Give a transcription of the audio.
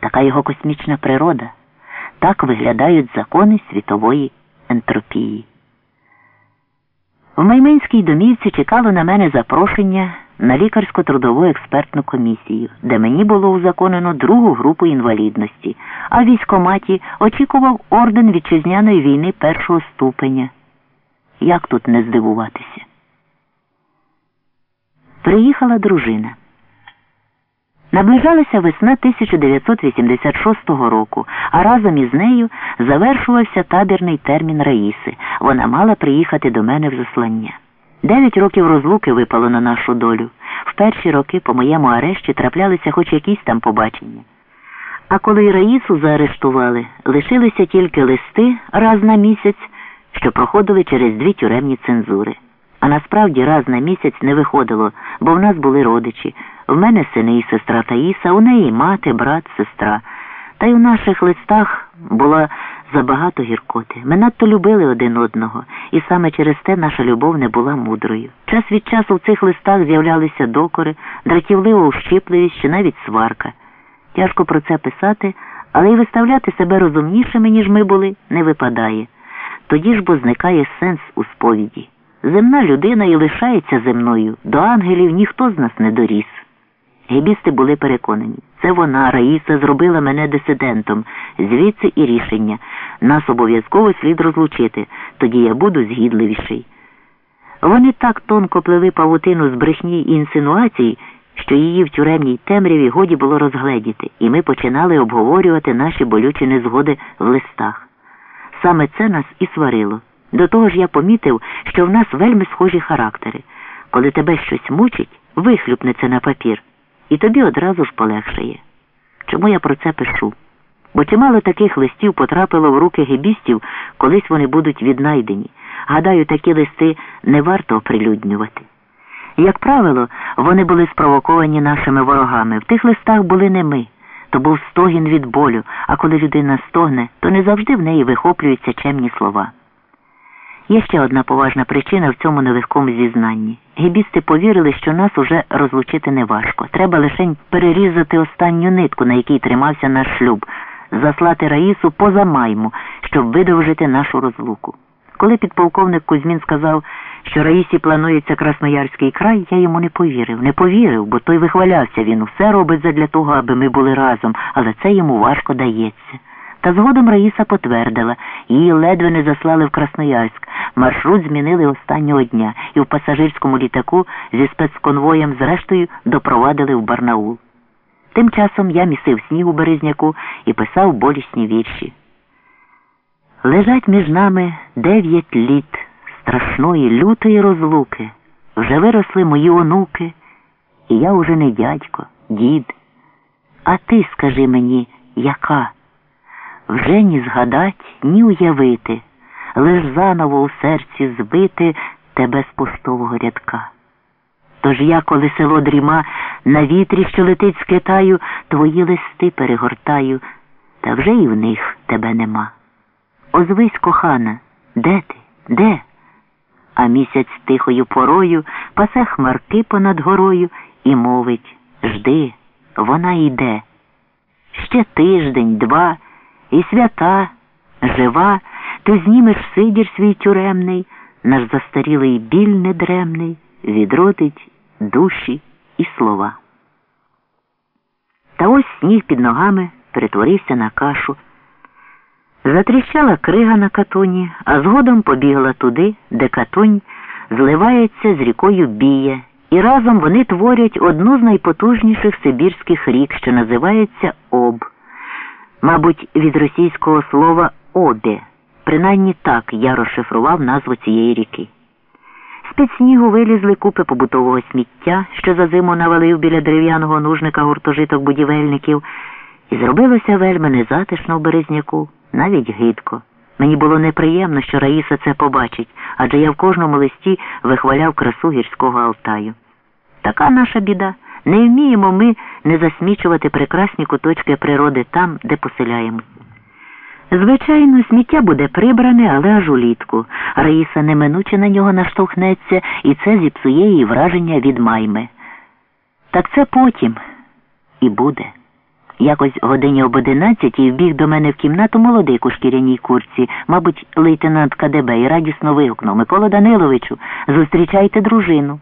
така його космічна природа. Так виглядають закони світової ентропії. В Майминській домівці чекало на мене запрошення на лікарсько-трудову експертну комісію, де мені було узаконено другу групу інвалідності, а в військоматі очікував орден вітчизняної війни першого ступеня. Як тут не здивуватися? Приїхала дружина. Наближалася весна 1986 року, а разом із нею завершувався табірний термін Раїси. Вона мала приїхати до мене в заслання. Дев'ять років розлуки випало на нашу долю. В перші роки по моєму арешті траплялися хоч якісь там побачення. А коли Раїсу заарештували, лишилися тільки листи раз на місяць, що проходили через дві тюремні цензури. А насправді раз на місяць не виходило, бо в нас були родичі. В мене сини і сестра Таїса, у неї мати, брат, сестра. Та й у наших листах було забагато гіркоти. Ми надто любили один одного, і саме через те наша любов не була мудрою. Час від часу в цих листах з'являлися докори, дратівлива ущіпливість чи навіть сварка. Тяжко про це писати, але й виставляти себе розумнішими, ніж ми були, не випадає. Тоді ж бо зникає сенс у сповіді. Земна людина і лишається земною, до ангелів ніхто з нас не доріс. Гебісти були переконані. Це вона, Раїса, зробила мене дисидентом, звідси і рішення. Нас обов'язково слід розлучити, тоді я буду згідливіший. Вони так тонко плели павутину з брехні і інсинуацій, що її в тюремній темряві годі було розгледіти, і ми починали обговорювати наші болючі незгоди в листах. Саме це нас і сварило. До того ж я помітив, що в нас вельми схожі характери. Коли тебе щось мучить, вихлюпне це на папір, і тобі одразу ж полегшає. Чому я про це пишу? Бо чимало таких листів потрапило в руки гебістів, колись вони будуть віднайдені. Гадаю, такі листи не варто оприлюднювати. Як правило, вони були спровоковані нашими ворогами. В тих листах були не ми. То був стогін від болю, а коли людина стогне, то не завжди в неї вихоплюються чемні слова. Є ще одна поважна причина в цьому нелегкому зізнанні. Гібісти повірили, що нас уже розлучити неважко. Треба лише перерізати останню нитку, на якій тримався наш шлюб, заслати Раїсу поза майму, щоб видовжити нашу розлуку. Коли підполковник Кузьмін сказав, що Раїсі планується Красноярський край, я йому не повірив. Не повірив, бо той вихвалявся, він усе робить задля того, аби ми були разом, але це йому важко дається. Та згодом Раїса потвердила, її ледве не заслали в Красноярськ. Маршрут змінили останнього дня і в пасажирському літаку зі спецконвоєм зрештою допровадили в Барнаул. Тим часом я місив сніг у березняку і писав болісні вірші. Лежать між нами дев'ять літ страшної лютої розлуки. Вже виросли мої онуки, і я уже не дядько, дід. А ти скажи мені, яка? Вже ні згадать, ні уявити, лиш заново у серці збити тебе з поштового рядка. Тож я, коли село дріма на вітрі, що летить з Китаю, твої листи перегортаю, та вже і в них тебе нема. Озвись, кохана, де ти? Де? А місяць тихою порою пасе хмарки понад горою і мовить Жди, вона йде. Ще тиждень, два, і свята, жива, ти знімеш сидір свій тюремний, наш застарілий біль недремний, відродить душі і слова. Та ось сніг під ногами перетворився на кашу. Затріщала крига на катуні, а згодом побігла туди, де катунь зливається з рікою Біє, і разом вони творять одну з найпотужніших сибірських рік, що називається Об. Мабуть, від російського слова обе. Принаймні так я розшифрував назву цієї ріки. З-під снігу вилізли купи побутового сміття, що за зиму навалив біля дерев'яного нужника гуртожиток будівельників, і зробилося вельми незатишно в березняку навіть гидко. Мені було неприємно, що Раїса це побачить, адже я в кожному листі вихваляв красу гірського Алтаю. Така наша біда. Не вміємо ми не засмічувати прекрасні куточки природи там, де поселяємося. Звичайно, сміття буде прибране, але аж улітку. Раїса неминуче на нього наштовхнеться, і це зіпсує її враження від майми. Так це потім і буде. Якось годині об одинадцятій вбіг до мене в кімнату молодик у шкіряній курці, мабуть, лейтенант КДБ, і радісно вигукнув Микола Даниловичу, зустрічайте дружину.